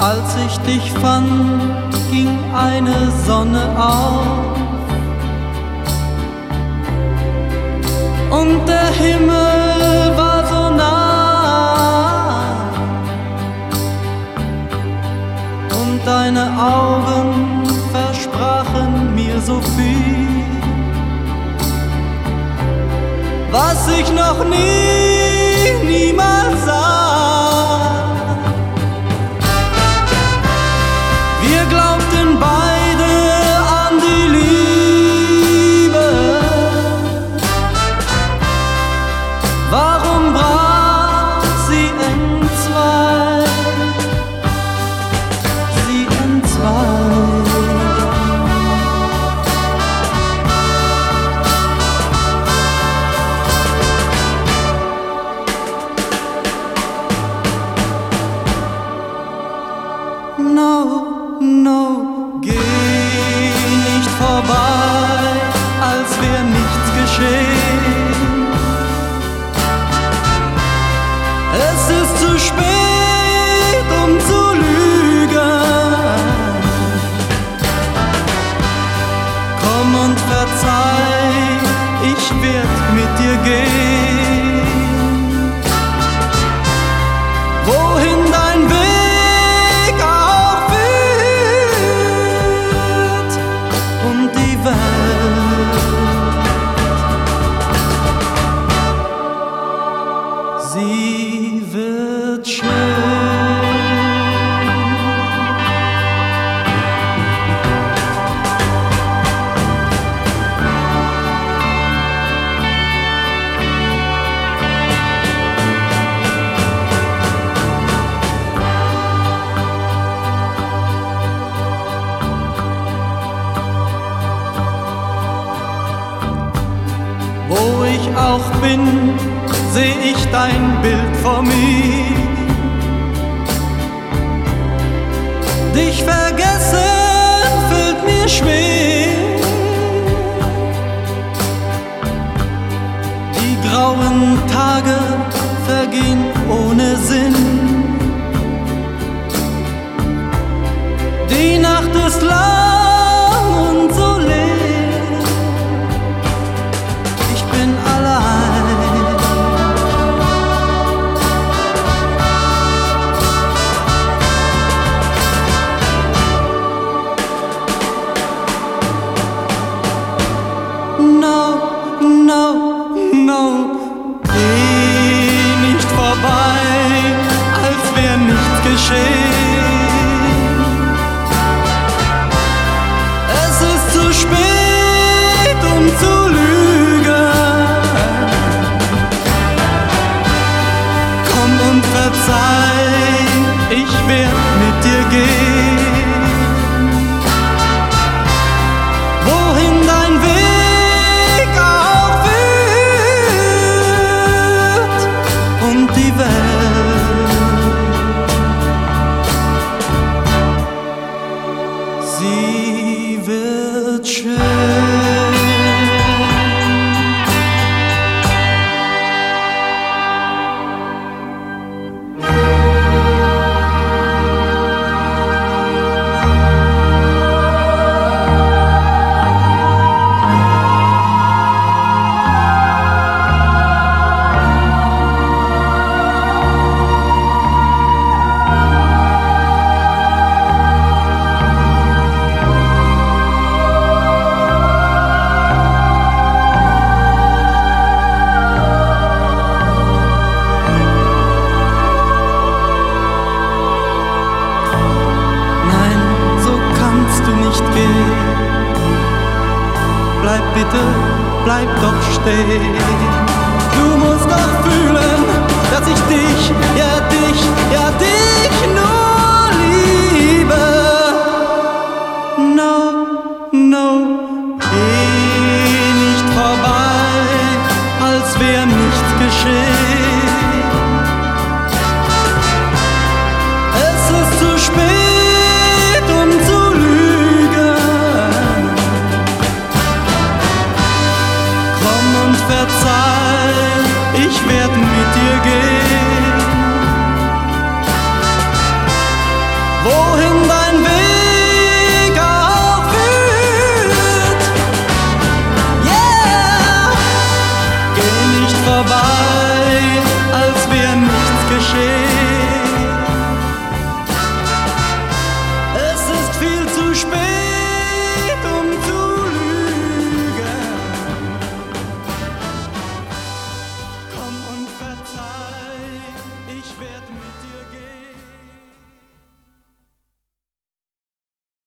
Als ich dich fand, ging eine Sonne auf. Und der Himmel war so nah. Und deine Augen versprachen mir so viel, was ich noch nie, niemals sah. Wir glaubten beide an zu spät, bin, seh ich dein Bild vor mir. Dich vergessen fällt mir schwer. Die grauen Tage vergehen ohne Sinn. Die Nacht ist lang du nicht gehen. Bleib bitte, bleib doch stehen. Du musst doch fühlen, Wohin